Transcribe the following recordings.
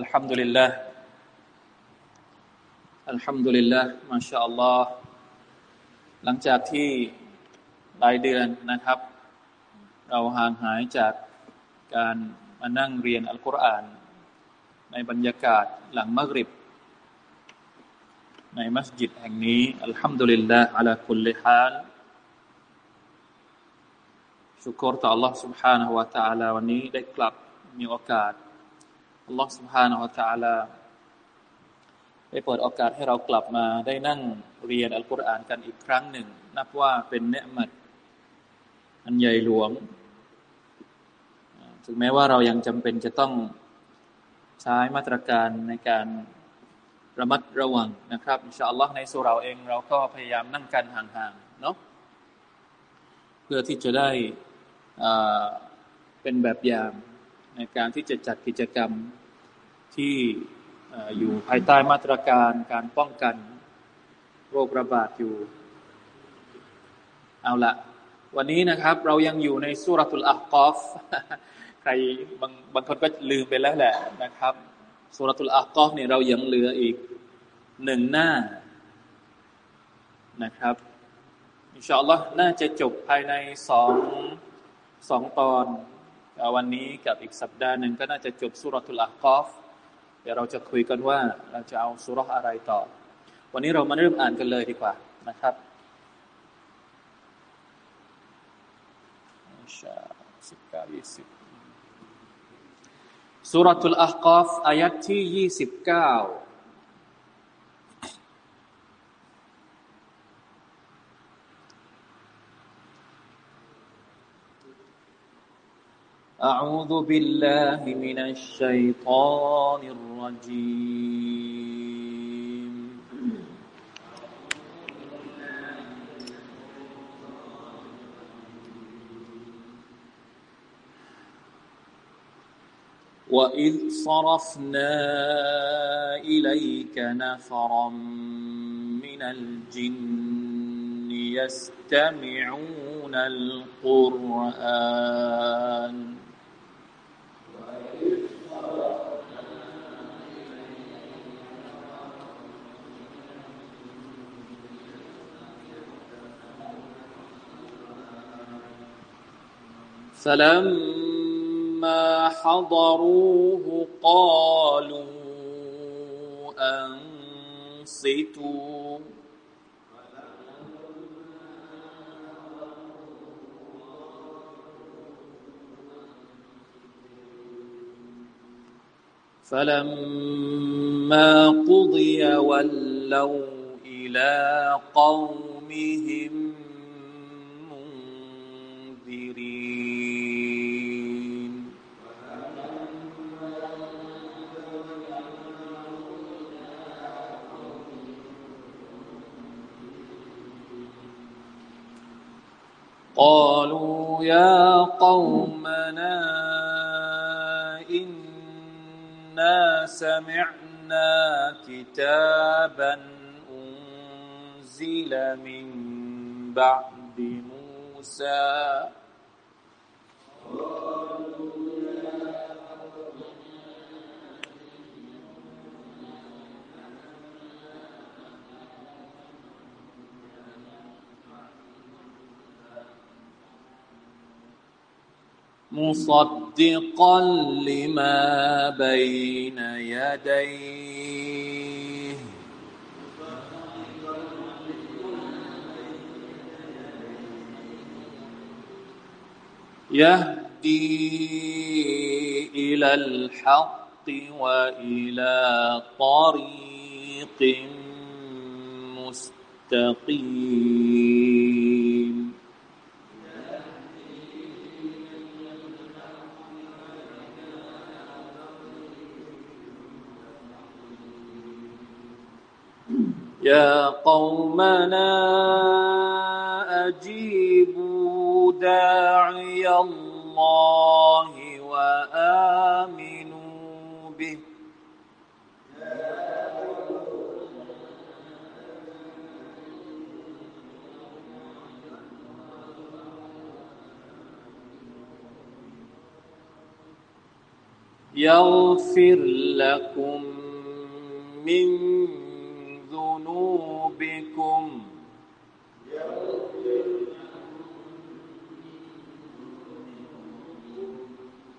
الحمد لله الحمد لله ما شاء الله หลังจากที่หลายเดือนนะครับ เราห่างหายจากการมานั่งเรียนอัลกุรอาน ในบรรยากาศหลังมักริบ ในมัสยิดแห่งนี้อัลฮัมดุลิลลาห์อัลาคุลลิฮาลชุกรต่อ Allah سبحانه และ تعالى วันนี้ได้กลับมีโอกาส Allah سبحانه และ تعالى ได้เปิดโอกาสให้เรากลับมาได้นั่งเรียนอัลกุรอานกันอีกครั้งหนึ่ง นับว่าเป็นเนืมัดอันใหญ่หลวง ถึงแม้ว่าเรายังจำเป็นจะต้องใช้มาตรการในการระมัดระวังนะครับอินชาอัลลอฮ์ในสุเราเอง เราก็พยายามนั่งกันห่างๆเนาะเพื่อที่จะได้เป็นแบบอย่างในการที่จะจัดกิจกรรม ที่อยู่ภายใต้มาตรการการป้องกันโรคระบาดอยู่ เอาละวันนี้นะครับ เรายังอยู่ในสุรทูลอัลกอฟใครบางบางคนก็ลืมไปแล้วแหละนะครับสุรทูลอัลกอฟเนี่ยเรายังเหลืออีกหนึ่งหน้านะครับอินชาอัลลอฮ์น่าจะจบภายในสองสองตอน วันนี้กับอีกสัปดาห์หนึ่งก็น่าจะจบสุรทูลอัลกอฟ เดี๋ยวเราจะคุยกันว่าเราจะเอาสุรษอะไรต่อ วันนี้เรามาเริ่มอ่านกันเลยดีกว่านะครับชาสิบเก้ายี่สิบสุรทูลอักอฟอายัดที่ยี่สิบเก้า أعوذ بالله من الشيطان الرجيم. وإذ صرفنا إليك نفرا من الجن يستمعون القرآن فلما حضروه قالوا أنصتوا. فلما قضي ولوا إلى قومهم قالوا يا قومنا إنا سمعنا كتابا أنزل من بعد موسى مصدقا لما بين يديه. يهدي إلى الحق وإلى طريق مستقيم. يا قومنا أجيبوا داعي الله وآمنوا به. يغفر لكم من ذنوبكم.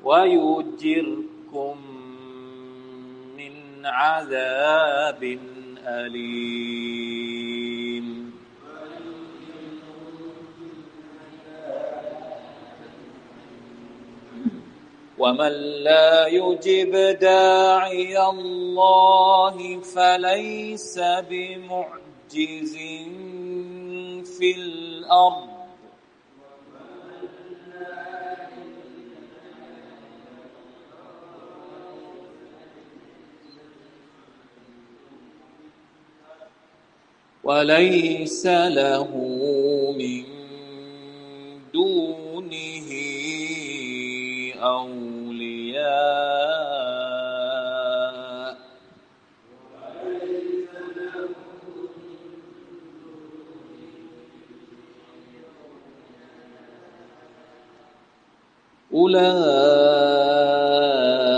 ويجركم من عذاب أليم. ومن لا يجب داعي الله فليس بمعجز في الأرض وليس له من دونه أولياء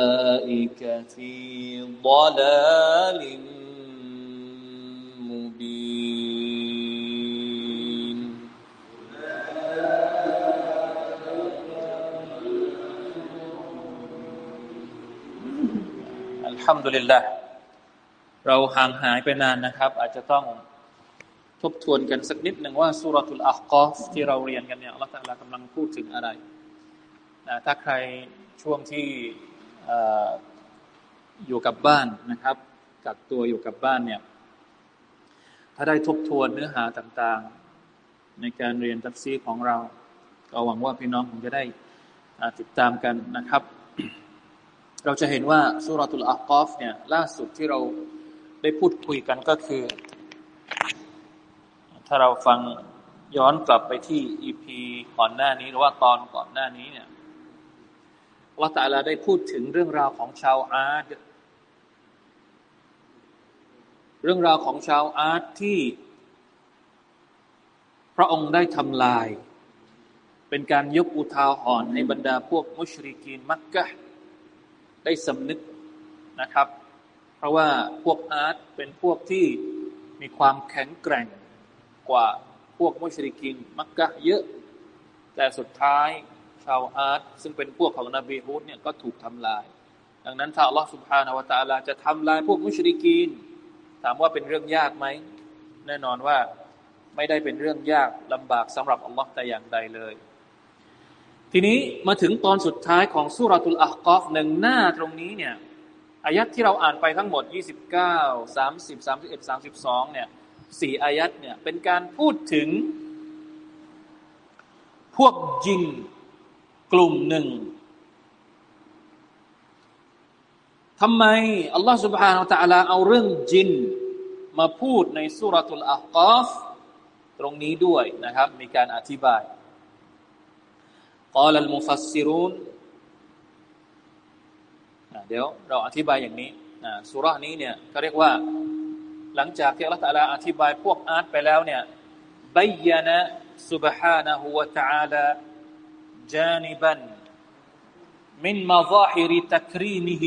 أولئك في ضلال. ดุลิลละเราห่างหายไปนานนะครับ อาจจะต้องทบทวนกันสักนิดหนึ่งว่าสุรทุลอัลกอฟที่เราเรียนกันเนี่ยอัลลอฮฺกำลังพูดถึงอะไรนะถ้าใครช่วงที่อยู่กับบ้านนะครับ กักตัวอยู่กับบ้านเนี่ย ถ้าได้ทบทวนเนื้อหาต่างๆ ในการเรียนตัฟซีของเรา ก็หวังว่าพี่น้องคงจะได้ติดตามกันนะครับ เราจะเห็นว่าสุรตุลอากอฟเนี่ยล่าสุดที่เราได้พูดคุยกันก็คือ ถ้าเราฟังย้อนกลับไปที่อีพีก่อนหน้านี้ หรือว่าตอนก่อนหน้านี้เนี่ยว่าต่ละได้พูดถึงเรื่องราวของชาวอาร์ตเรื่องราวของชาวอาร์ตที่ พระองค์ได้ทำลาย เป็นการยกอุทาหรณ์ในบรรดาพวกมุชริกีนมักกะ ได้สำนึกนะครับ เพราะว่าพวกอาร์ตเป็นพวกที่มีความแข็งแกร่งกว่าพวกมุชริกินมักกะเยอะ แต่สุดท้ายชาวอาร์ตซึ่งเป็นพวกของนบีฮุดเนี่ยก็ถูกทำลาย ดังนั้นถ้าอัลลอฮฺสุบฮานาวะตาลาจะทำลายพวกมุชริกีน ถามว่าเป็นเรื่องยากไหม แน่นอนว่าไม่ได้เป็นเรื่องยากลำบากสำหรับอัลลอฮ์แต่อย่างใดเลย ทีนี้มาถึงตอนสุดท้ายของสุรทูลอัลกอฟหนึ่งหน้าตรงนี้เนี่ยอายัดที่เราอ่านไปทั้งหมด 29 30 31 32เนี่ยสี่อายัดเนี่ยเป็นการพูดถึง พวกจินกลุ่มหนึ่งทำไมอัลลอฮฺ سبحانه และ تعالى เอาเรื่องจินมาพูดในสุรทูลอัลกอฟตรงนี้ด้วยนะครับ มีการอธิบาย قال المفسرون เดี๋ยวเราอธิบายอย่างนี้สุรานี้เนี่ยเขาเรียกว่า หลังจากที่อัลลอฮฺอธิบายพวกอาร์ตไปแล้วเนี่ยบยนะ سبحانه และ تعالى جانبا من مظاهر تكريمه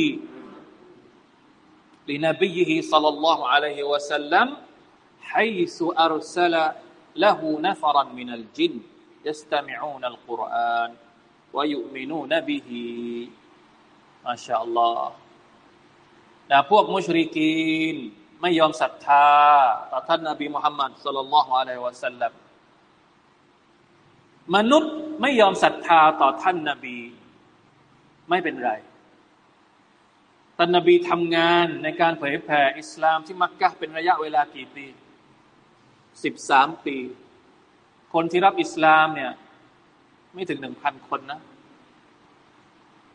لنبيه صلى الله عليه وسلم حيث أرسل له نفرا من الجن يستمعون القرآن ويؤمنون به ما شاء الله นะพวกมุชริกีนไม่ยอมศรัทธาต่อท่านนบีมุฮัมมัดสุลลัลลอฮุอะลัยฮิวะสัลลัมมนุษย์ ไม่ยอมศรัทธาต่อท่านนาบี ไม่เป็นไรท่านนาบีทำงานในการเผยแผ่อิสลามที่มักกะเป็นระยะเวลากี่ปีสิบสามปี คนที่รับอิสลามเนี่ย ไม่ถึงหนึ่งพันคนนะ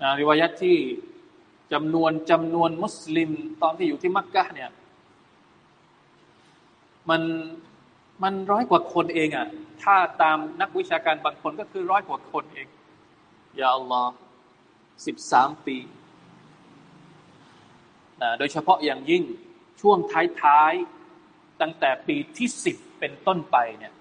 นะริวายัตที่จำนวนจำนวนมุสลิม ตอนที่อยู่ที่มักกะเนี่ย มันมันร้อยกว่าคนเองอะ่ะ ถ้าตามนักวิชาการบางคนก็คือร้อยกว่าคนเอง ยาอัลลอฮ์สิบสามปีนะโดยเฉพาะอย่างยิ่งช่วงท้ายๆ ตั้งแต่ปีที่สิบเป็นต้นไปเนี่ย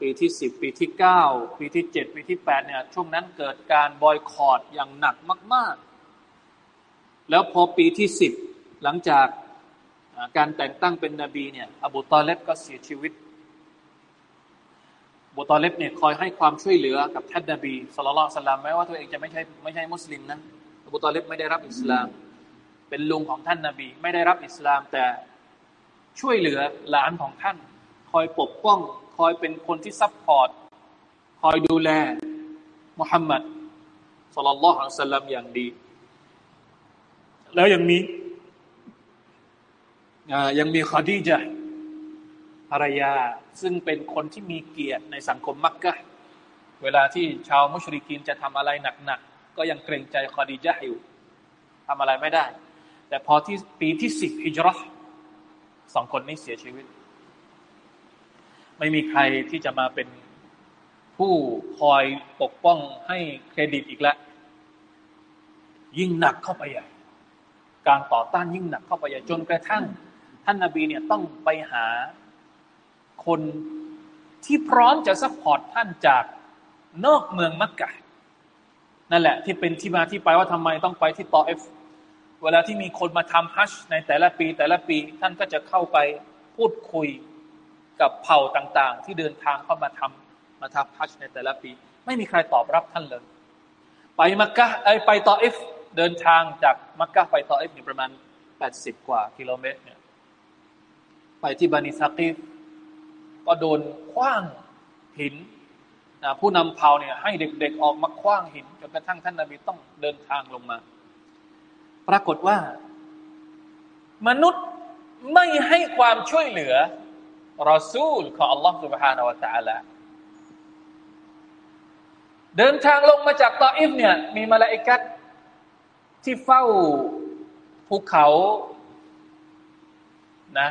ปีที่สิบปีที่เก้าปีที่เจ็ดปีที่แปดเนี่ยช่วงนั้นเกิดการบอยคอรดอย่างหนักมาก ๆ แล้วพอปีที่สิบหลังจากการแต่งตั้งเป็นนบีเนี่ยอบูตอเลบก็เสียชีวิตอบูตอเลบเนี่ยคอยให้ความช่วยเหลือกับท่านนบีสุลต่านสลามแม้ว่าตัวเองจะไม่ใช่ไม่ใช่มุสลิมนะอบูตอเลบไม่ได้รับอิสลาม เป็นลุงของท่านนบี ไม่ได้รับอิสลามแต่ช่วยเหลือหลานของท่าน คอยปกป้อง คอยเป็นคนที่ support คอยดูแลมุฮัมมัดสุลลัลลอฮุอะลัยฮิสลามอย่างดี แล้วยังมียังมีคอดีจะภรรยา ซึ่งเป็นคนที่มีเกียรติในสังคมมักกะเวลาที่ชาวมุชริกินจะทำอะไรหนักๆ ก็ยังเกรงใจคอดีจะอยู่ทำอะไรไม่ได้ แต่พอที่ปีที่สิบฮิจรัชสองคนนี้เสียชีวิต ไม่มีใครที่จะมาเป็นผู้คอยปกป้องให้เครดิตอีกแล้วยิ่งหนักเข้าไปใหญ่การต่อต้านยิ่งหนักเข้าไปใหญ่จนกระทั่ง ท่านนาบีเนี่ยต้องไปหาคนที่พร้อมจะ support ท่านจากนอกเมืองมักกะนั่นแหละ ที่เป็นที่มาที่ไปว่าทำไมต้องไปที่ตอเอฟเวลาที่มีคนมาทำฮัชในแต่ละปีแต่ละปีท่านก็จะเข้าไปพูดคุย กับเผ่าต่างๆ ที่เดินทางเข้ามาทำมาทำฮัชในแต่ละปี ไม่มีใครตอบรับท่านเลย ไปมักกะไอไปต่อเอฟเดินทางจากมักกะไปต่อเอฟอยู่ประมาณ 80 กว่ากิโลเมตรเนี่ยไปที่บานิซากีฟก็โดนคว้างหินนะผู้นำเผ่าเนี่ยให้เด็กๆออกมาคว้างหินจนกระทั่งท่านนาบีต้องเดินทางลงมา ปรากฏว่า มนุษย์ไม่ให้ความช่วยเหลือ รอซูลของอัลลอฮฺ سبحانه และ تعالى เดินทางลงมาจากตออิฟเนี่ยมีมาลาอิกัดที่เฝ้าภูเขานะ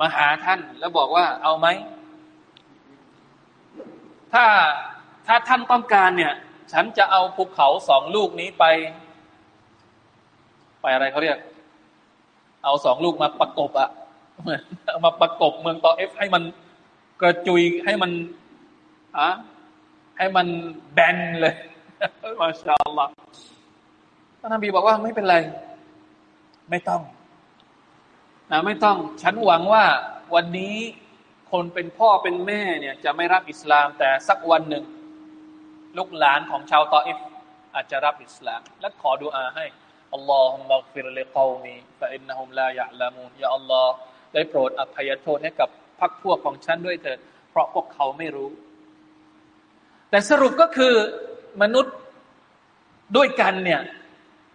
มาหาท่านแล้วบอกว่าเอาไหม ถ้าถ้าท่านต้องการเนี่ย ฉันจะเอาภูเขาสองลูกนี้ไป ไปอะไรเขาเรียก เอาสองลูกมาประกบอะ เอามาประกบเมืองตอเอฟให้มันกระจุยให้มันอะให้มันแบนเลยมาชาอัลลอฮ์ท่านนบีบอกว่าไม่เป็นไร ไม่ต้องนะไม่ต้อง ฉันหวังว่าวันนี้คนเป็นพ่อเป็นแม่เนี่ย จะไม่รับอิสลาม แต่สักวันหนึ่ง ลูกหลานของชาวตออิฟอาจจะรับอิสลาม และขอดุอาให้اللهم اغفر لقومي فإنهم لا يعلمونยาอัลลอฮ์ ได้โปรดอภัยโทษให้กับพรรคพวกของฉันด้วยเถิดเพราะพวกเขาไม่รู้ แต่สรุปก็คือมนุษย์ด้วยกันเนี่ย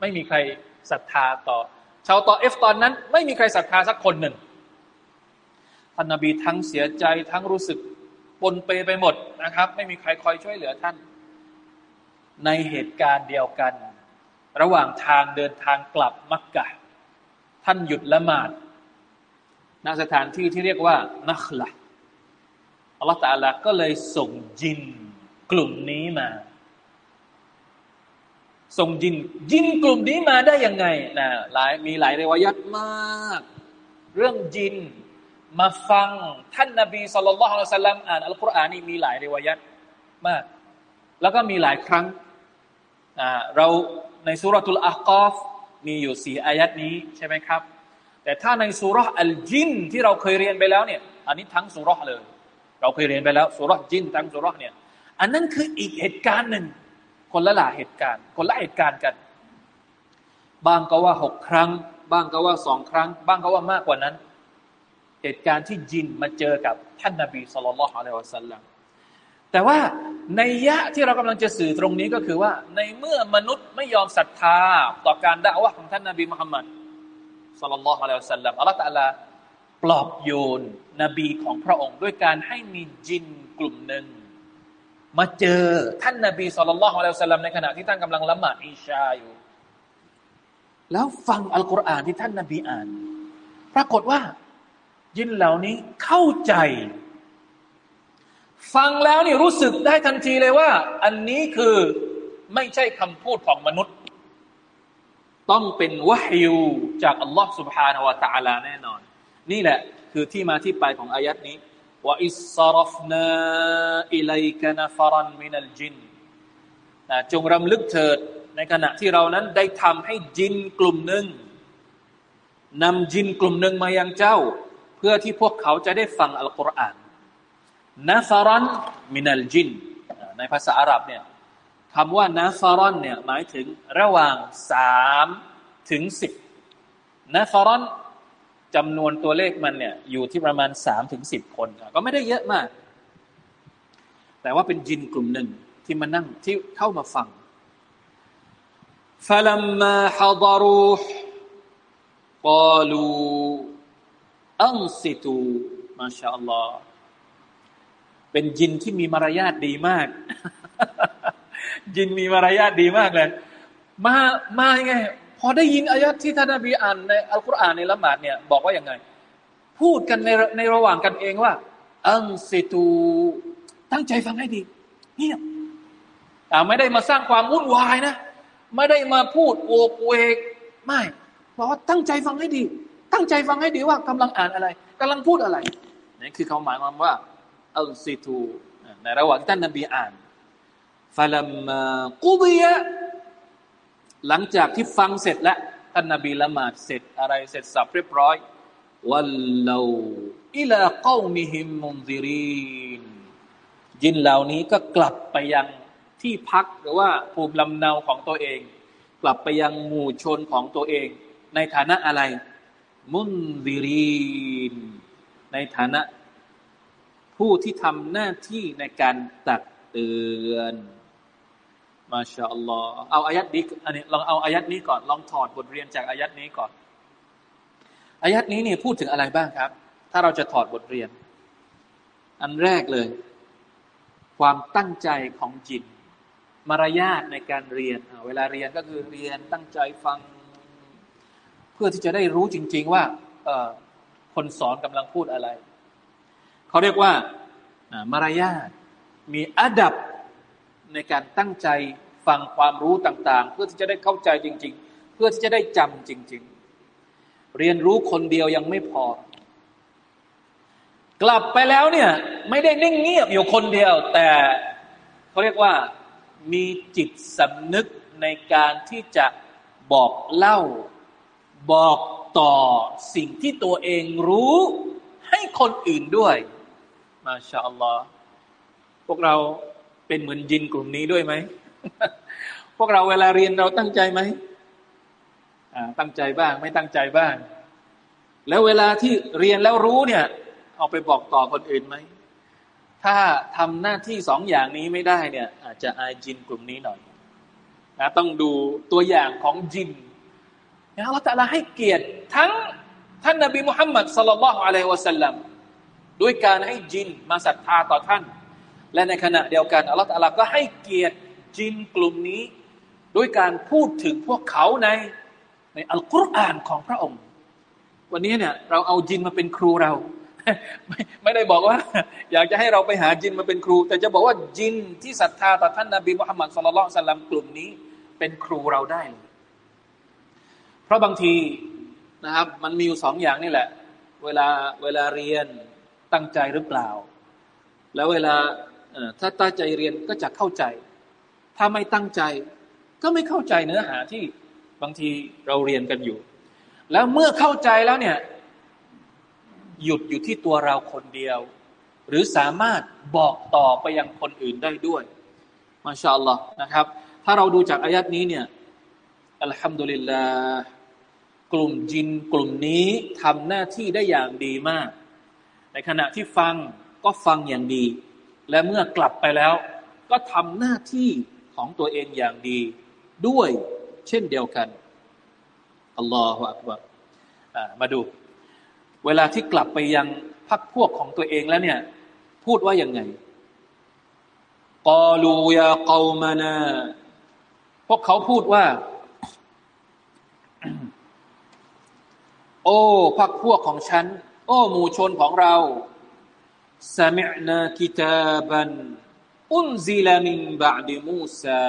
ไม่มีใครศรัทธาต่อ ชาวตอเอฟตอนนั้น ไม่มีใครศรัทธาสักคนหนึ่งท่านนบีทั้งเสียใจทั้งรู้สึกปนเปไปหมดนะครับ ไม่มีใครคอยช่วยเหลือท่าน ในเหตุการณ์เดียวกัน ระหว่างทางเดินทางกลับมักกะ ท่านหยุดละหมาด ณสถานที่ที่เรียกว่านักละอัลลอฮฺตาลาก็เลยส่งจินกลุ่มนี้มา ส่งยินยินกลุ่มนี้มาได้ยังไงนะหลายมีหลายเรวายัตมาก เรื่องยินมาฟังท่านนาบีสุลต่านละฮ์สัลลัมอ่านอัลกุรอานนี่มีหลายเรวายัตมาก แล้วก็มีหลายครั้งเราในสุรทูลอาคอฟมีอยู่สี่อายัดนี้ใช่ไหมครับ แต่ถ้าในสุรษอัลจินที่เราเคยเรียนไปแล้วเนี่ย อันนี้ทั้งสุรษเลย เราเคยเรียนไปแล้วสุรษจินทั้งสุรษเนี่ย อันนั้นคืออีกเหตุการณ์หนึ่ง คนละหลาเหตุการณ์ คนละเหตุการณ์กัน บางก็ว่าหกครั้ง บางก็ว่าสองครั้ง บางก็ว่ามากกว่านั้น เหตุการณ์ที่จินมาเจอกับท่านนาบีสุลต่านละฮ์อะลัยฮิวะสัลลัมแต่ว่าในยะที่เรากำลังจะสื่อตรงนี้ก็คือว่า ในเมื่อมนุษย์ไม่ยอมศรัทธาต่อการด่าวะของท่านนาบีมุฮัมมัด สุลลัลลอฮุอะลัยฮิวะสัลลัมอัลลอฮฺตะลาปลอบโยนนบีของพระองค์ ด้วยการให้มีจินกลุ่มหนึ่ง มาเจอท่านนาบีสุลต่านละฮ์อะลัยฮิวะสัลลัมในขณะที่ท่านกำลังละหมาดอิชาอยู่ แล้วฟังอัลกุรอานที่ท่านนาบีอ่าน ปรากฏว่า ยินเหล่านี้เข้าใจ ฟังแล้วนี่รู้สึกได้ทันทีเลยว่า อันนี้คือไม่ใช่คำพูดของมนุษย์ ต้องเป็นวะฮยูจากอัลลอฮ์ سبحانه และ تعالى แน่นอน นี่แหละคือที่มาที่ไปของอายัดนี้ว่าอิสรฟนาอิลัยกนฟรันมินัลจินจงรำลึกเถิดในขณะที่เรานั้นได้ทำให้จินกลุ่มหนึ่งนำจินกลุ่มหนึ่งมายังเจ้าเพื่อที่พวกเขาจะได้ฟังอัลกุรอานนาฟารันมินัลจินในภาษาอาหรับเนี่ย คำว่านาฟารอนเนี่ยหมายถึงระหว่างสามถึงสิบนาฟารอนจำนวนตัวเลขมันเนี่ยอยู่ที่ประมาณสามถึงสิบคน ก็ไม่ได้เยอะมาก แต่ว่าเป็นจินกลุ่มหนึ่งที่มานั่งที่เข้ามาฟัง فلما حضروه قالوا อังสิตูมาชาอัลลอฮ์เป็นยินที่มีมารยาทดีมาก ยินมีมารยาทดีมากเลย มามาไง พอได้ยินอายะที่ท่านนบีอ่านในอัลกุรอานในละหมาดเนี่ยบอกว่าอย่างไง พูดกันในในระหว่างกันเองว่า อังสิตูตั้งใจฟังให้ดีเงียบอ่ไม่ได้มาสร้างความวุ่นวายนะ ไม่ได้มาพูดโวกเวกไม่บอกว่าตั้งใจฟังให้ดี ตั้งใจฟังให้ดีว่ากำลังอ่านอะไรกำลังพูดอะไรนี่คือเขาหมายความว่าอัลซิตูในระหว่างท่านนบีอ่าน ฟาลัมกุบียะหลังจากที่ฟังเสร็จแล้วท่านนบีละหมาดเสร็จอะไรเสร็จสับเรียบร้อยวัลลาอิลาเกามิฮิมมุนซิรีนยินเหล่านี้ก็กลับไปยังที่พักหรือว่าภูมิลำเนาของตัวเอง กลับไปยังหมู่ชนของตัวเอง ในฐานะอะไร มุนดิรีน ในฐานะ ผู้ที่ทำหน้าที่ในการตักเตือน มาชาอัลลอฮ์เอาอายัดนี้อันนี้ลองเอาอายัดนี้ก่อนลองถอดบทเรียนจากอายัดนี้ก่อนอายัดนี้นี่พูดถึงอะไรบ้างครับ ถ้าเราจะถอดบทเรียน อันแรกเลย ความตั้งใจของจิตมารยาทในการเรียน เวลาเรียนก็คือเรียนตั้งใจฟัง เพื่อที่จะได้รู้จริง ๆ ว่าคนสอนกำลังพูดอะไร เขาเรียกว่ามารยาทมีอดับ ในการตั้งใจฟังความรู้ต่าง ๆ เพื่อที่จะได้เข้าใจจริง ๆ เพื่อที่จะได้จำจริง ๆ เรียนรู้คนเดียวยังไม่พอ กลับไปแล้วเนี่ยไม่ได้นิ่งเงียบอยู่คนเดียว แต่เขาเรียกว่ามีจิตสำนึกในการที่จะบอกเล่า บอกต่อสิ่งที่ตัวเองรู้ให้คนอื่นด้วย มาชาอัลลอฮ์พวกเรา เป็นเหมือนยินกลุ่มนี้ด้วยไหม พวกเราเวลาเรียนเราตั้งใจไหมตั้งใจบ้าง ไม่ตั้งใจบ้าง แล้วเวลาที่เรียนแล้วรู้เนี่ย เอาไปบอกต่อคนอื่นไหม ถ้าทำหน้าที่สองอย่างนี้ไม่ได้เนี่ย อาจจะอายจินกลุ่มนี้หน่อยนะต้องดูตัวอย่างของจินอัลลอฮฺตะลาให้เกียรติทั้งท่านนบีมุฮัมมัดสัลลัลลอฮุอะลัยฮิวะสัลลัมด้วยการให้จินมาศรัทธาต่อท่าน และในขณะเดียวกันอัลลอฮฺตะลาก็ให้เกียรติจินกลุ่มนี้ ด้วยการพูดถึงพวกเขาในในอัลกุรอานของพระองค์ วันนี้เนี่ยเราเอาจินมาเป็นครูเราไม่ไม่ได้บอกว่า อยากจะให้เราไปหาจินมาเป็นครู แต่จะบอกว่าจินที่ศรัทธาต่อท่านนบีมุฮัมมัดสุลลัลสัลลัมกลุ่มนี้ เป็นครูเราได้เลยเพราะบางทีนะครับ มันมีอยู่สองอย่างนี่แหละ เวลาเวลาเรียนตั้งใจหรือเปล่า แล้วเวลา ถ้าตั้งใจเรียนก็จะเข้าใจ ถ้าไม่ตั้งใจ ก็ไม่เข้าใจเนื้อหาที่บางทีเราเรียนกันอยู่ แล้วเมื่อเข้าใจแล้วเนี่ย หยุดอยู่ที่ตัวเราคนเดียว หรือสามารถบอกต่อไปยังคนอื่นได้ด้วยมาชาอัลลอฮ์นะครับ ถ้าเราดูจากอายัดนี้เนี่ยอัลฮัมดุลิลลาห์กลุ่มจินกลุ่มนี้ทำหน้าที่ได้อย่างดีมาก ในขณะที่ฟังก็ฟังอย่างดี และเมื่อกลับไปแล้ว ก็ทำหน้าที่ของตัวเองอย่างดี ด้วยเช่นเดียวกันอัลลอฮฺอักบารมาดู เวลาที่กลับไปยังพักพวกของตัวเองแล้วเนี่ย พูดว่ายังไงกอลูยาเกามานาพวกเขาพูดว่า โอ้พักพวกของฉัน โอ้หมู่ชนของเรา สมินากิตาบันอุนซิลามินบาดิมูซา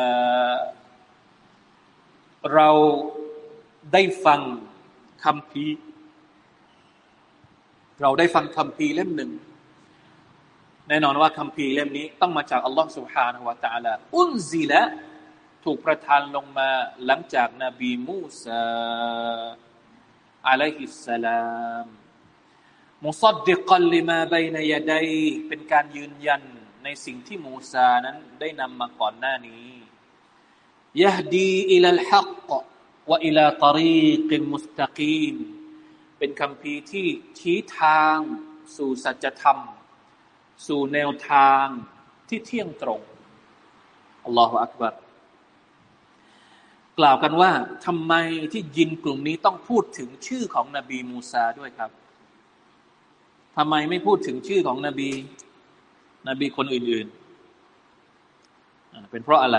เราได้ฟังคำพีเราได้ฟังคำพีเล่มหนึ่ง แน่นอนว่าคำพีเล่มนี้ ต้องมาจากอัลลอฮ์ سبحانه และ تعالى อุนซิละถูกประทานลงมาหลังจากนบีมูซาอะลัยฮิสสลาม มุซัดดิกัลลิมาบัยนยดัยเป็นการยืนยันในสิ่งที่มูซานั้นได้นำมาก่อนหน้านี้ยะดีอิลัลฮักวะอิลาตรีกิมุสตะกีมเป็นคำพีที่ชี้ทางสู่สัจธรรม สู่แนวทางที่เที่ยงตรงอัลลอฮฺอักบัรกล่าวกันว่าทำไมที่ยินกลุ่มนี้ต้องพูดถึงชื่อของนบีมูซาด้วยครับ ทำไมไม่พูดถึงชื่อของนบี นบีคนอื่นๆ เป็นเพราะอะไร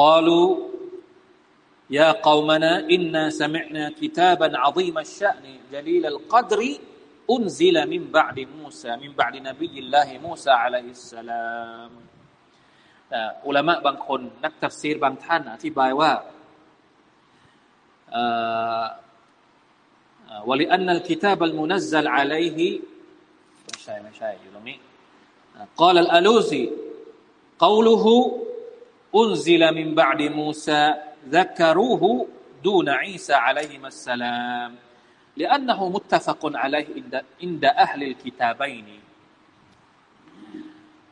กาลูยา قومنا إنا سمعنا كتابا عظيم الشأن جليل القدر أنزل من بعد موسى من بعد نبي الله موسى عليه السلام อุลามะบางคนนักตัฟซีรบางท่านอธิบายว่า วลิอันนัลกิตาบัลมุนัซซัลอะลัยฮิไม่ใช่ไม่ใช่อยู่ตรงนี้ قال الألوسي قوله أنزل من بعد موسى ذكروه دون عيسى عليهما السلام لأنه متفق عليه عند أهل الكتابين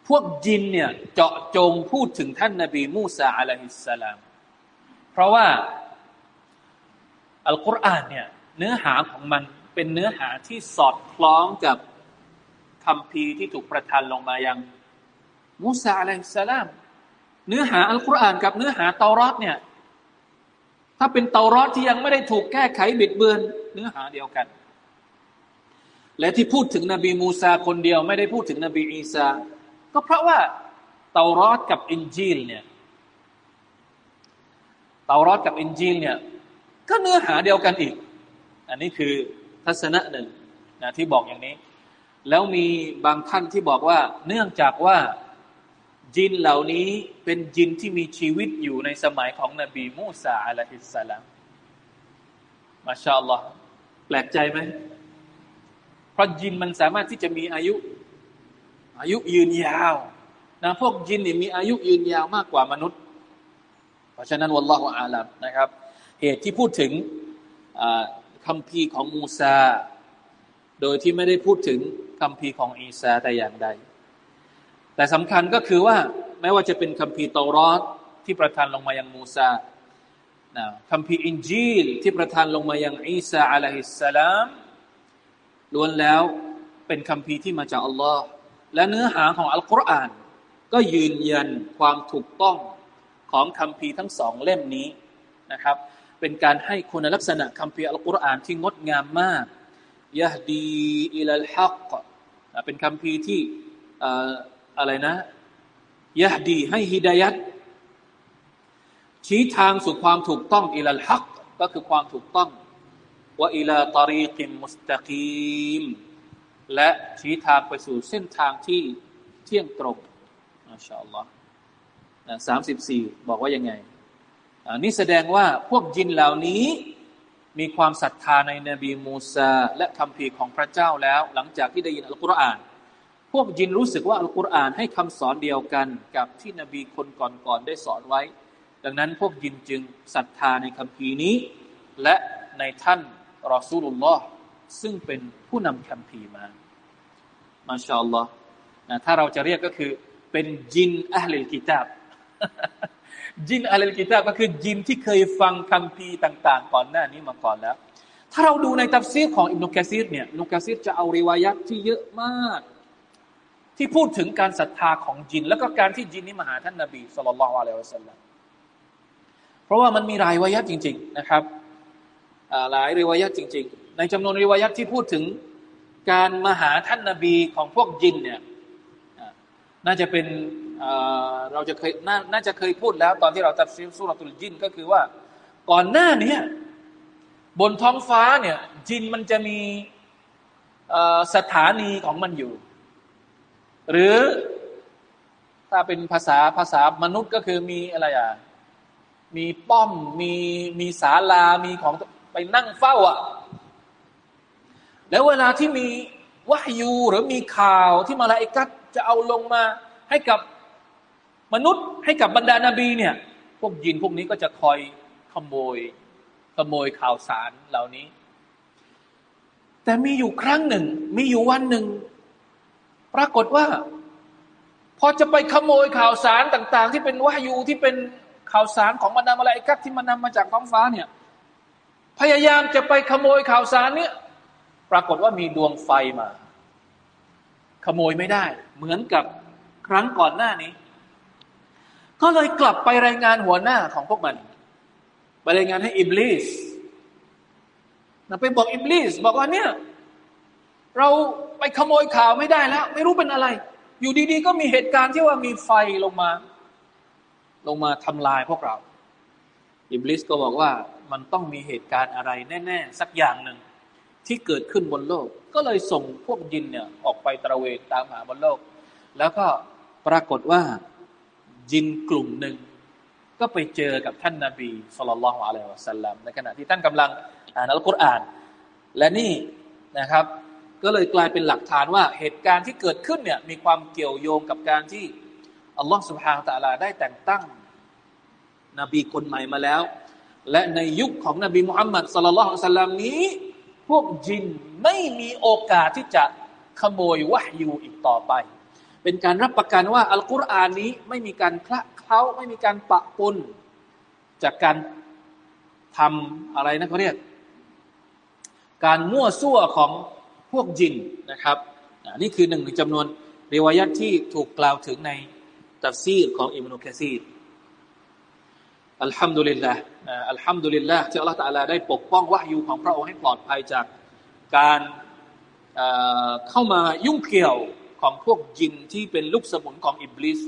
พวกจินเนี่ยเจาะจงพูดถึงท่านนบีมูซาอะลัยฮิสสลามเพราะว่าอัลกุรอานเนี่ย เนื้อหาของมันเป็นเนื้อหาที่สอดคล้องกับคำพีที่ถูกประทานลงมายังมูซาอะลัยฮิสสลาม เนื้อหาอัลกุรอานกับเนื้อหาเตารอดเนี่ย ถ้าเป็นเตารอดที่ยังไม่ได้ถูกแก้ไขบิดเบือนเนื้อหาเดียวกัน และที่พูดถึงนบีมูซาคนเดียวไม่ได้พูดถึงนบีอีสาก็เพราะว่าเตารอดกับอินจีลเนี่ยเตารอดกับอินจีลเนี่ยก็เนื้อหาเดียวกันอีก อันนี้คือทัศนะหนึ่งนะที่บอกอย่างนี้ แล้วมีบางท่านที่บอกว่าเนื่องจากว่าจินเหล่านี้เป็นจินที่มีชีวิตอยู่ในสมัยของนบีมูซาอะลัยฮิสสลามมาชาอัลลอฮ์แปลกใจไหมเพราะจินมันสามารถที่จะมีอายุ อายุยืนยาวนะพวกจินนี่มีอายุยืนยาวมากกว่ามนุษย์ เพราะฉะนั้นวัลลอฮฺอาลัมนะครับ เหตุที่พูดถึง คำพีของมูซา โดยที่ไม่ได้พูดถึงคำพีของอีสาแต่อย่างใด แต่สำคัญก็คือว่าแม้ว่าจะเป็นคัมภีเตารอดที่ประทานลงมายังมูซาคัมภีอินจีลที่ประทานลงมายังอีสาอะลัยฮิสสลามล้วนแล้วเป็นคัมภีที่มาจากอัลลอฮ์และเนื้อหาของอัลกุรอาน ก็ยืนยันความถูกต้องของคัมภีทั้งสองเล่มนี้นะครับ เป็นการให้คุณลักษณะคัมภีร์อัลกุรอานที่งดงามมากยะดีอิลลฮักเป็นคัมภีร์ที่อะไรนะยะดีให้ฮิดายัดชี้ทางสู่ความถูกต้องอิลลฮักก็คือความถูกต้องว่าอิลาตารีกิมมุสตะกีมและชี้ทางไปสู่เส้นทางที่เที่ยงตรงอัลลอฮ์สามสิบสี่บอกว่ายังไง นี่แสดงว่าพวกยินเหล่านี้มีความศรัทธาในนบีมูซาและคำพีของพระเจ้าแล้ว หลังจากที่ได้ยินอัลกุรอาน พวกยินรู้สึกว่าอัลกุรอานให้คำสอนเดียวกันกับที่นบีคนก่อนๆได้สอนไว้ ดังนั้นพวกยินจึงศรัทธาในคำพีนี้ และในท่านรอซูลุลลอฮ์ซึ่งเป็นผู้นำคำพีมามาชาอัลลอฮ์นะถ้าเราจะเรียกก็คือเป็นยินอัลลกิตาบ จินอัลลกิตาบก็คือจินที่เคยฟังคำพีต่าง ๆ ก่อนหน้านี้มาก่อนแล้ว ถ้าเราดูในตัฟซีรของอิบนุกะซีรเนี่ยอิบนุกะซีรจะเอาริวายัตที่เยอะมาก ที่พูดถึงการศรัทธาของจิน แล้วก็การที่จินนี้มาหาท่านนาบีสุลต่านละอะลัยฮิวะสัลลัมเพราะว่ามันมีรายวิยัตจริง ๆ นะครับหลายริวายัตจริง ๆ ในจำนวนริวายัตที่พูดถึงการมาหาท่านนาบีของพวกจินเนี่ยน่าจะเป็น เราจะเคยนน่าจะเคยพูดแล้ว ตอนที่เราตัดซิลสุรตุลจินก็คือว่า ก่อนหน้านี้บนท้องฟ้าเนี่ยจินมันจะมีสถานีของมันอยู่ หรือถ้าเป็นภาษาภาษามนุษย์ก็คือมีอะไรอะมีป้อมมีมีศาลามีของไปนั่งเฝ้าอะ แล้วเวลาที่มีวายูหรือมีข่าวที่มาลาอิกัตจะเอาลงมาให้กับ มนุษย์ให้กับบรรดานาบีเนี่ย พวกยินพวกนี้ก็จะคอยขโมยขโมยข่าวสารเหล่านี้ แต่มีอยู่ครั้งหนึ่ง มีอยู่วันหนึ่ง ปรากฏว่า พอจะไปขโมยข่าวสารต่าง ๆ ที่เป็นวายูที่เป็นข่าวสารของบรรดามาลาอิกัตที่มันนำมาจากท้องฟ้าเนี่ย พยายามจะไปขโมยข่าวสารเนี่ยปรากฏว่ามีดวงไฟมา ขโมยไม่ได้ เหมือนกับครั้งก่อนหน้านี้ ก็เลยกลับไปรายงานหัวหน้าของพวกมัน ไปรายงานให้อิบลิสนะไปบอกอิบลิสบอกว่าเนี่ย เราไปขโมยข่าวไม่ได้แล้ว ไม่รู้เป็นอะไร อยู่ดีๆ ก็มีเหตุการณ์ที่ว่ามีไฟลงมา ลงมาทำลายพวกเรา อิบลิสก็บอกว่ามันต้องมีเหตุการณ์อะไรแน่ ๆ สักอย่างหนึ่งที่เกิดขึ้นบนโลก ก็เลยส่งพวกยินเนี่ยออกไปตระเวนตามหาบนโลก แล้วก็ปรากฏว่า ยินกลุ่มหนึ่ง ก็ไปเจอกับท่านนาบีสุลต่านละอะลัยฮิวะสัลลัมในขณะที่ท่านกำลังอ่านอัลกุรอาน และนี่นะครับ ก็เลยกลายเป็นหลักฐานว่าเหตุการณ์ที่เกิดขึ้นเนี่ยมีความเกี่ยวโยงกับการที่อัลลอฮฺสุบฮานตะลาได้แต่งตั้ง นบีคนใหม่มาแล้ว และในยุคของนบีมุฮัมมัดสุลลัลลสัลลัมนี้ พวกจินไม่มีโอกาสที่จะขโมยวะฮยูอีกต่อไป เป็นการรับประกันว่าอัลกุรอานนี้ไม่มีการคละเคล้าไม่มีการปะปนจากการทำอะไรนะเขาเรียก การมั่วซั่วของพวกจินนะครับนี่คือหนึ่งในจำนวนเรวายัตที่ถูกกล่าวถึงในตัฟซีรของอิมนุคซีรอัลฮัมดุลิลละอัลฮัมดุลิลละที่อัลลอฮฺตะลาได้ปกป้องวะยูของพระองค์ให้ปลอดภัยจากการเข้ามายุ่งเกี่ยว ของพวกจินที่เป็นลูกสมุนของอิบลิส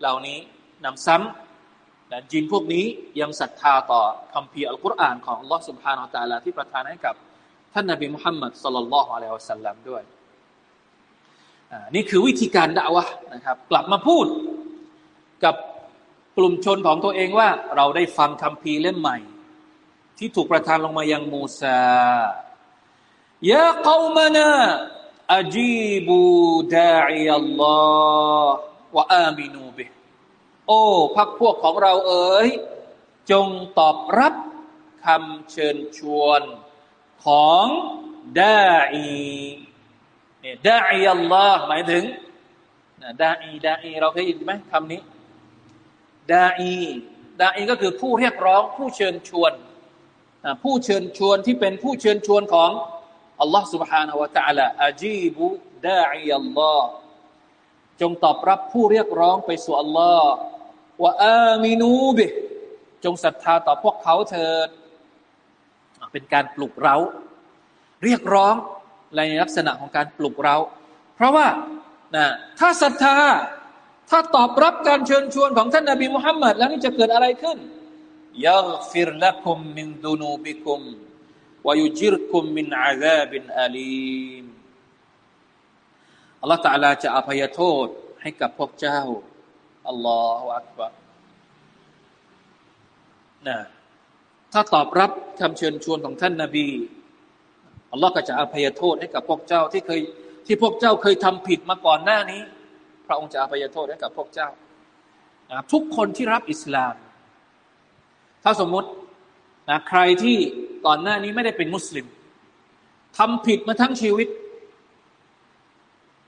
เหล่านี้นำซ้ำแต่จินพวกนี้ยังศรัทธาต่อคำพีอัลกุรอานของอัลลอฮฺสุบฮานาอัลตะลาที่ประทานให้กับ ท่านนบีมุฮัมมัดสุลลัลลอฮุอะลัยฮิวะสัลลัมด้วยนี่คือวิธีการด่าวะนะครับ กลับมาพูดกับกลุ่มชนของตัวเองว่าเราได้ฟังคำพีเล่มใหม่ ที่ถูกประทานลงมายังมูซายะกอมนา อาจีบูดาอิยัลลอฮ์วะอามินูบิโอ้พักพวกของเราเอ๋ยจงตอบรับคำเชิญชวนของดาอีเนี่ยดาอีอัลลอฮ์หมายถึงดาอีดาอีเราเคยยินไหมคำนี้ดาอีดาอีก็คือผู้เรียกร้องผู้เชิญชวน ผู้เชิญชวนที่เป็นผู้เชิญชวนของ อัลลอฮ์ سبحانه และ تعالى อาจีบุดาอีอัลลอฮ์จงตอบรับผู้เรียกร้องไปสู่อัลลอฮ์ว่าอามินูบิจงศรัทธาต่อพวกเขาเถิดเป็นการปลุกเรา เรียกร้องในลักษณะของการปลุกเรา เพราะว่านะถ้าศรัทธาถ้าตอบรับการเชิญชวนของท่านนบีมุฮัมมัดแล้วนี่จะเกิดอะไรขึ้นยักฟิรละคุมมินดุนูบิคุม วายุจิรคุมมินอาซาบินอาลีมอัลลอฮฺตาลาจะอภัยโทษให้กับพวกเจ้าอัลลอฮฺอักบะนะถ้าตอบรับคำเชิญชวนของท่านนาบีอัลลอฮ์ก็จะอภัยโทษให้กับพวกเจ้าที่เคยที่พวกเจ้าเคยทำผิดมาก่อนหน้านี้ พระองค์จะอภัยโทษให้กับพวกเจ้าทุกคนที่รับอิสลาม ถ้าสมมตินะใครที่ ก่อนหน้านี้ไม่ได้เป็นมุสลิมทำผิดมาทั้งชีวิต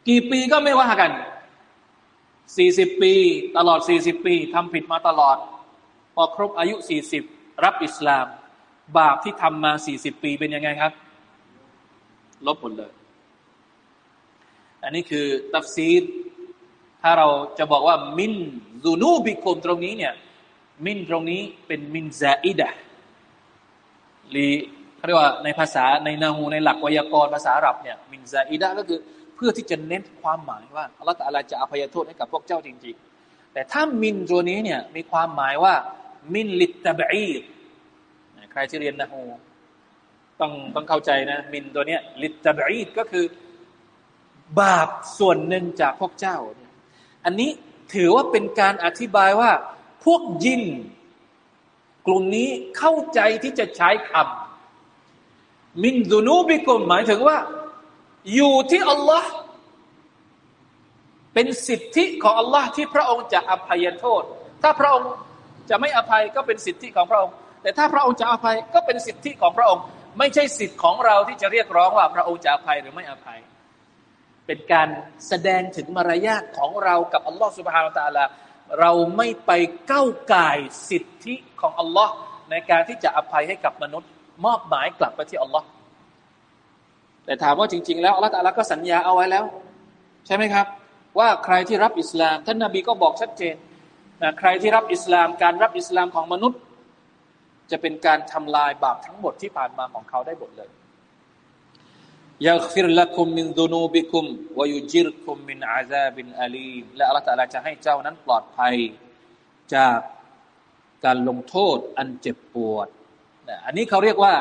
กี่ปีก็ไม่ว่ากันสี่สิบปี ตลอดสี่สิบปีทำผิดมาตลอด พอครบอายุสี่สิบรับอิสลาม บาปที่ทำมาสี่สิบปีเป็นยังไงครับ ลบหมดเลย อันนี้คือตัฟซีรถ้าเราจะบอกว่าمن ذنوبكم ตรงนี้เนี่ย من ตรงนี้เป็น من زائدة ลีเขาเรียกว่าในภาษาใน نحو ในหลักไวยากรณ์ภาษาอาหรับเนี่ยمن زائدة ก็คือเพื่อที่จะเน้นความหมายว่าอัลลอฮฺตะลาจะอภัยโทษให้กับพวกเจ้าจริง ๆ แต่ถ้ามินตัวนี้เนี่ยมีความหมายว่ามินลิตตะบอีใครที่เรียนนะฮูต้องต้องเข้าใจนะมินตัวเนี้ยลิตตะบอีก็คือบาปส่วนหนึ่งจากพวกเจ้า อันนี้ถือว่าเป็นการอธิบายว่าพวกยิน กลุ่มนี้เข้าใจที่จะใช้คำมินดูนูบิกุมหมายถึงว่า อยู่ที่อัลลอฮ์เป็นสิทธิของอัลลอฮ์ที่พระองค์จะอภัยโทษ ถ้าพระองค์จะไม่อภัยก็เป็นสิทธิของพระองค์ แต่ถ้าพระองค์จะอภัยก็เป็นสิทธิของพระองค์ ไม่ใช่สิทธิของเราที่จะเรียกร้องว่าพระองค์จะอภัยหรือไม่อภัย เป็นการแสดงถึงมารยาทของเรากับอัลลอฮ์สุบฮานาตาลาเราไม่ไปก้าวไก่สิทธิ ของอัลลอฮ์ในการที่จะอภัยให้กับมนุษย์ มอบหมายกลับไปที่อัลลอฮ์แต่ถามว่าจริง ๆ แล้วอัลลอฮฺก็สัญญาเอาไว้แล้ว ใช่ไหมครับ ว่าใครที่รับอิสลาม ท่านนาบีก็บอกชัดเจนนะใครที่รับอิสลามการรับอิสลามของมนุษย์ จะเป็นการทำลายบาปทั้งหมดที่ผ่านมาของเขาได้หมดเลยยักฟิรละคุมมินดูนูบิคุมวายุจิรคุมมินอาซาบินอาลีมและอัลลอฮฺจะให้เจ้านั้นปลอดภัย จาก การลงโทษอันเจ็บปวดอันนี้เขาเรียกว่า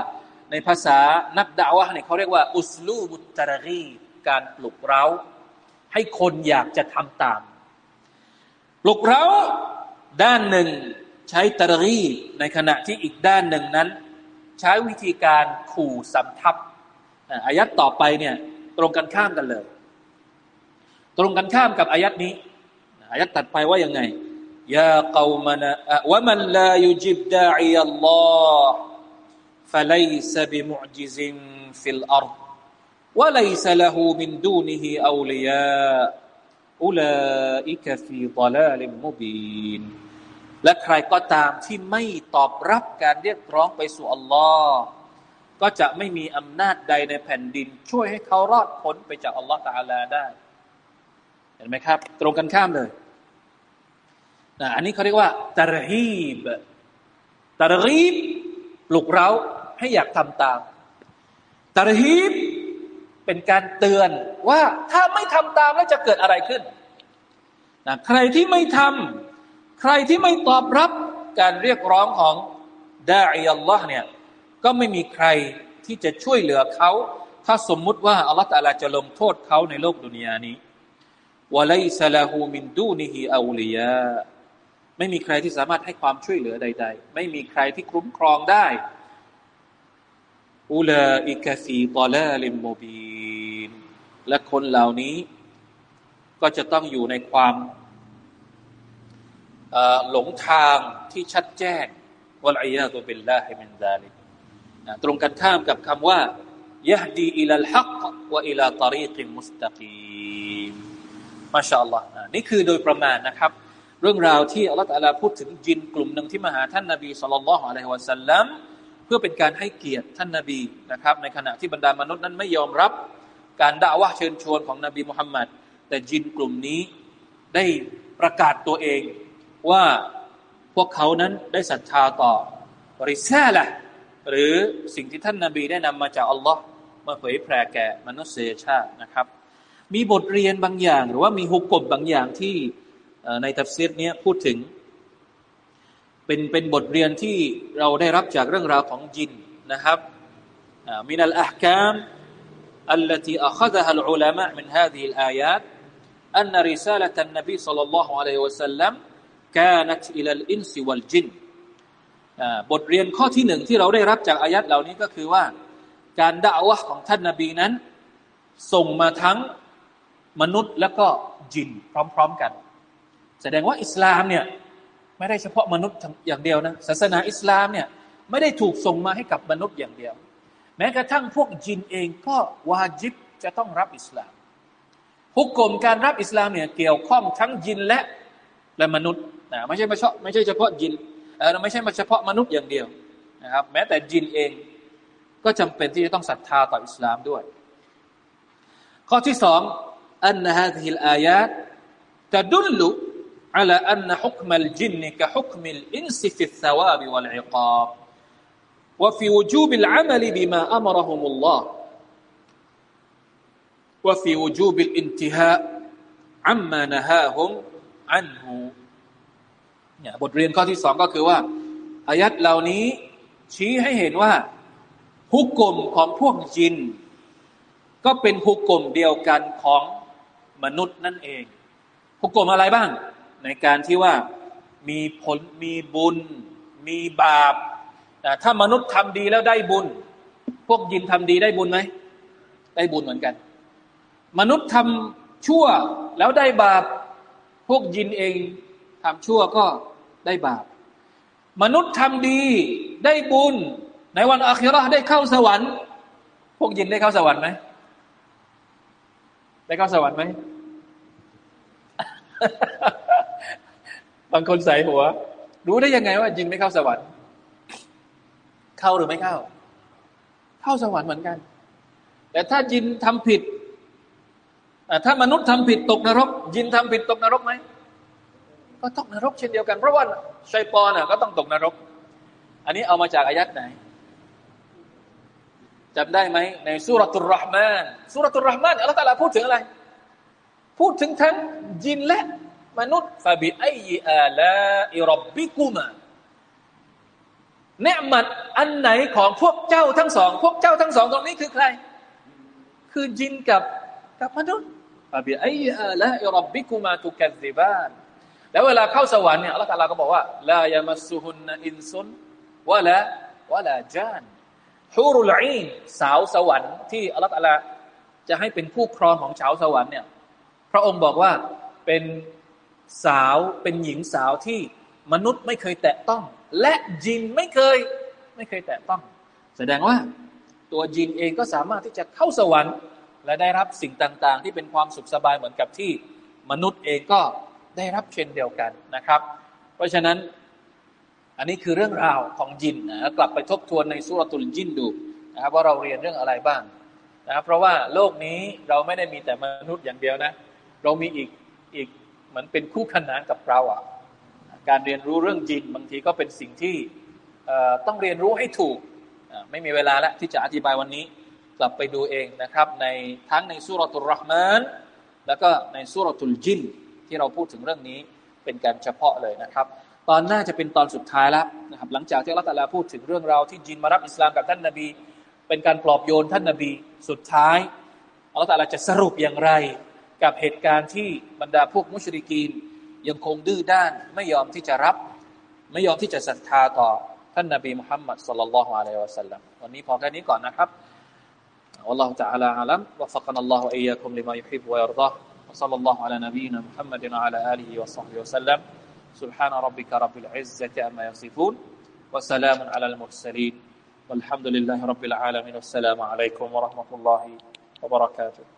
ในภาษานักด่าวะเนี่ยเขาเรียกว่า อุสลูบุตรกีการปลุกเร้า ให้คนอยากจะทำตาม ปลุกเร้าด้านหนึ่งใช้ตรกีในขณะที่อีกด้านหนึ่งนั้น ใช้วิธีการขู่สำทับอายัดต่อไปเนี่ยตรงกันข้ามกันเลย ตรงกันข้ามกับอายัดนี้อายัดตัดไปว่ายังไง ยาเกามันวะมันลายุจิบดาอีอัลลอฮ์ فليس بمعجز في الأرض وليس له من دونه أولياء أولئك في ضلال مبين และใครก็ตามที่ไม่ตอบรับการเรียกร้องไปสู่อัลลอฮ์ก็จะไม่มีอำนาจใดในแผ่นดิน ช่วยให้เขารอดพ้นไปจากอัลลอฮ์ตาลาได้ เห็นไหมครับ ตรงกันข้ามเลย นะอันนี้เขาเรียกว่าตารฮีบตารฮีบปลุกเราให้อยากทำตามตารฮีบเป็นการเตือนว่าถ้าไม่ทำตามแล้วจะเกิดอะไรขึ้นนะใครที่ไม่ทำใครที่ไม่ตอบรับการเรียกร้องของดาอิยัลลอฮ์เนี่ยก็ไม่มีใครที่จะช่วยเหลือเขา ถ้าสมมุติว่าอัลลอฮฺตาลาจะลงโทษเขาในโลกดุนยานี้وليس له من دونه أولياء ไม่มีใครที่สามารถให้ความช่วยเหลือใด ๆ ไม่มีใครที่คุ้มครองได้أولئك في ضلال مبين และคนเหล่านี้ ก็จะต้องอยู่ในความหลงทางที่ชัดแจ้งوالعياذ بالله من ذلكตรงกันข้ามกับคำว่ายะดีอิลัลฮักวะอิลาตรีกิมุสตะกีมมาชาอัลลอฮ์นี่คือโดยประมาณนะครับ รื่องราวที่อัลลอฮฺลาพูดถึงจินกลุ่มหนึ่งที่มาหาท่านนาบีสุลต่านละฮ์อะลัยฮิวะสัลลัมเพื่อเป็นการให้เกียรติท่านนาบีนะครับ ในขณะที่บรรดามนุษย์นั้นไม่ยอมรับ การด่าว่าเชิญชวนของนบีมุฮัมมัดแต่จินกลุ่มนี้ได้ประกาศตัวเองว่าพวกเขานั้นได้ศรัทธาต่อบริซาละหรือสิ่งที่ท่านนาบีได้นำมาจากอัลลอฮ์มาเผยแผ่แก่มนุษยชาตินะครับ มีบทเรียนบางอย่าง หรือว่ามีหุกกลบางอย่างที่ ในทัฟซีรนี้พูดถึงเป็นเป็นบทเรียนที่เราได้รับจากเรื่องราวของจินนะครับมินัลอัคาม التي أخذها العلماء من هذه الآيات أن رسالة النبي صلى الله عليه وسلم كانت إلى الإنس والجن บทเรียนข้อที่หนึ่งที่เราได้รับจากอายัดเหล่านี้ก็คือว่า การด่าวะของท่านนาบีนั้น ส่งมาทั้งมนุษย์และก็จินพร้อมๆกัน แสดงว่าอิสลามเนี่ยไม่ได้เฉพาะมนุษย์อย่างเดียวนะศาสนาอิสลามเนี่ยไม่ได้ถูกส่งมาให้กับมนุษย์อย่างเดียว แม้กระทั่งพวกจินเองก็วาจิบจะต้องรับอิสลามฮุกกลมการรับอิสลามเนี่ยเกี่ยวข้องทั้งจินและและมนุษย์นะไม่ใช่เฉพาะไม่ใช่เฉพาะจินเออไม่ใช่มาเฉพาะมนุษย์อย่างเดียวนะครับแม้แต่จินเองก็จำเป็นที่จะต้องศรัทธาต่ออิสลามด้วย ข้อที่สองอันฮะฮิลอายาตจะดุลลุ على أن حكم الجن كحكم الإنس في الثواب والعقاب وفي وجوب العمل بما أمرهم الله وفي وجوب الانتهاء عما نهاهم عنه เนี่ยบทเรียนข้อที่สองก็คือว่าอายัดเหล่านี้ชี้ให้เห็นว่าฮุกกลมของพวกจิน ก็เป็นฮุกกลมเดียวกันของมนุษย์นั่นเองฮุกกลมอะไรบ้าง ในการที่ว่ามีผลมีบุญ มีบาปถ้ามนุษย์ทำดีแล้วได้บุญ พวกยินทำดีได้บุญไหมได้บุญเหมือนกัน มนุษย์ทำชั่วแล้วได้บาป พวกยินเองทำชั่วก็ได้บาป มนุษย์ทำดีได้บุญ ในวันอาคิรอได้เข้าสวรรค์ พวกยินได้เข้าสวรรค์ไหมได้เข้าสวรรค์ไหม บางคนใส่หัว รู้ได้ยังไงว่ายินไม่เข้าสวรรค์เข้าหรือไม่เข้า เข้าสวรรค์เหมือนกัน แต่ถ้ายินทำผิดถ้ามนุษย์ทำผิดตกนรก ยินทำผิดตกนรกไหมก็ตกนรกเช่นเดียวกันเพราะว่าชัยปอนก็ต้องตกนรก อันนี้เอามาจากอายัดไหนจำได้ไหมในสุรตุรรหมานสุรตุรรหมานอัลลอฮฺตาลาพูดถึงอะไร พูดถึงทั้งยินและ มนุษย์ฟาบิอัยอาลาอิรบบิกุมาเนืมัดอันไหนของพวกเจ้าทั้งสอง พวกเจ้าทั้งสองตรงนี้คือใคร คือจินกับกับมนุษย์ฟาบิอัยอาลาอิรบบิกุมาตุกัซิบานแล้วเวลาเข้าสวรรค์เนี่ยอัลลอฮฺตาลาก็บอกว่าลายามัสุฮุนนอินซุนวะละวะละจานฮูรุลอีนสาวสวรรค์ที่อัลลอฮฺตาลาจะให้เป็นคู่ครองของชาวสวรรค์เนี่ย พระองค์บอกว่าเป็น สาวเป็นหญิงสาวที่มนุษย์ไม่เคยแตะต้อง และจินไม่เคยไม่เคยแตะต้อง แสดงว่าตัวจินเองก็สามารถที่จะเข้าสวรรค์ และได้รับสิ่งต่างๆ ที่เป็นความสุขสบายเหมือนกับที่มนุษย์เองก็ได้รับเช่นเดียวกันนะครับ เพราะฉะนั้นอันนี้คือเรื่องราวของจินนะกลับไปทบทวนในสุรตุลจินดูนะครับว่าเราเรียนเรื่องอะไรบ้างนะครับเพราะว่าโลกนี้เราไม่ได้มีแต่มนุษย์อย่างเดียวนะ เรามีอีกอีก เหมือนเป็นคู่ขนานกับเราอะการเรียนรู้เรื่องจินบางทีก็เป็นสิ่งที่ต้องเรียนรู้ให้ถูกไม่มีเวลาแล้วที่จะอธิบายวันนี้กลับไปดูเองนะครับในทั้งในสุรตุลรหมานแล้วก็ในสุรตุลจินที่เราพูดถึงเรื่องนี้เป็นการเฉพาะเลยนะครับ ตอนหน้าจะเป็นตอนสุดท้ายแล้วนะครับหลังจากที่อัลลอฮฺพูดถึงเรื่องราวที่จินมารับอิสลามกับท่านนาบี เป็นการปลอบโยนท่านนาบี สุดท้ายอัลลอฮฺจะสรุปอย่างไร กับเหตุการณ์ที่บรรดาพวกมุชริกีน ยังคงดื้อด้านไม่ยอมที่จะรับ ไม่ยอมที่จะศรัทธาต่อท่านนาบีมุฮัมมัดสุลลัลลอฮุอะลัยฮิวะสัลลัมวันนี้พอแค่นี้ก่อนนะครับ والله تعالى أعلم وفقنا الله وإياكم لما يحب ويرضاه وصلى الله على نبينا محمد وعلى آله وصحبه وسلم سبحان ربك رب العزة أما يصفون وسلام على المرسلين والحمد لله رب العالمين والسلام عليكم ورحمة الله وبركاته